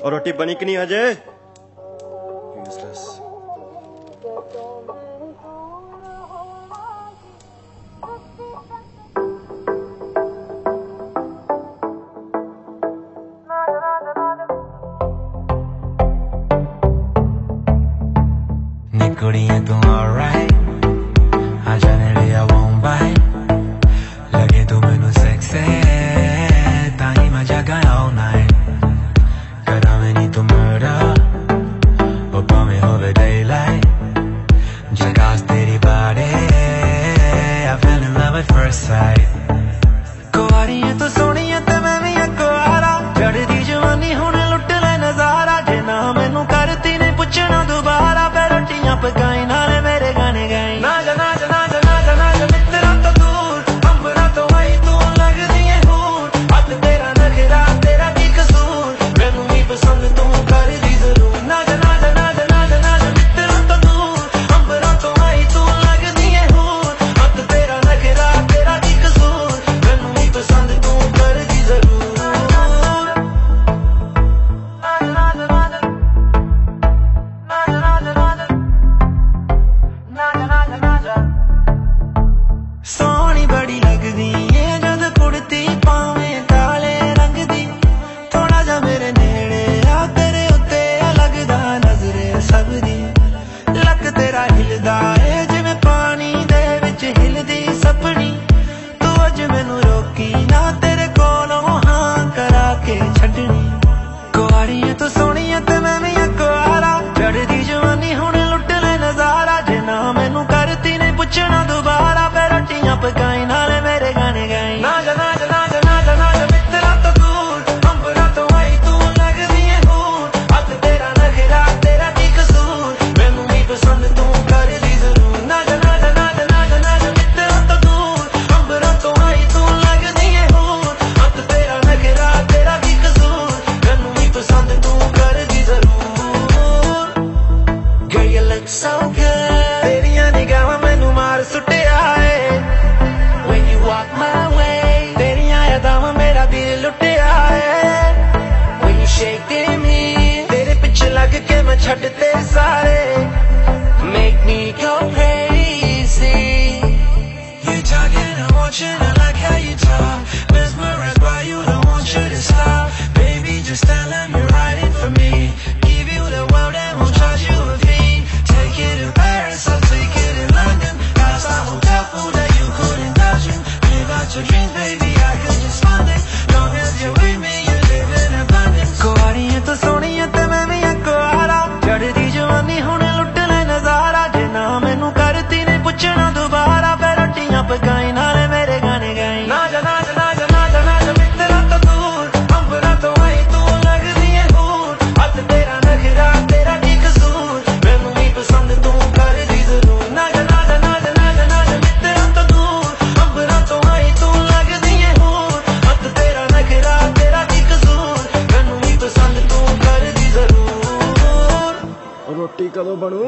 और रोटी बनी कि नहीं Ajay booty acting alright. I'm trying a one bite. Like it sexy. Time I jack all night. Cause I'm to murder. Up on me over daylight. Jack out steady body. I fell in love at first sight. so good ਤੇਰੀਆਂ ਨਿਗਾਹਾਂ ਮੈਨੂੰ ਮਾਰ ਸੁੱਟਿਆ ਏ when you walk my way ਤੇਰੀਆਂ ਯਾਦਾਂ ਮੇਰਾ ਦਿਲ ਲੁੱਟਿਆ ਏ when you shake me ਤੇਰੇ ਪਿੱਛੇ ਲੱਗ ਕੇ ਮੈਂ ਛੱਡਤੇ ਸਾਰੇ make me go crazy. You talking I'm watching पट्टी कदों बनू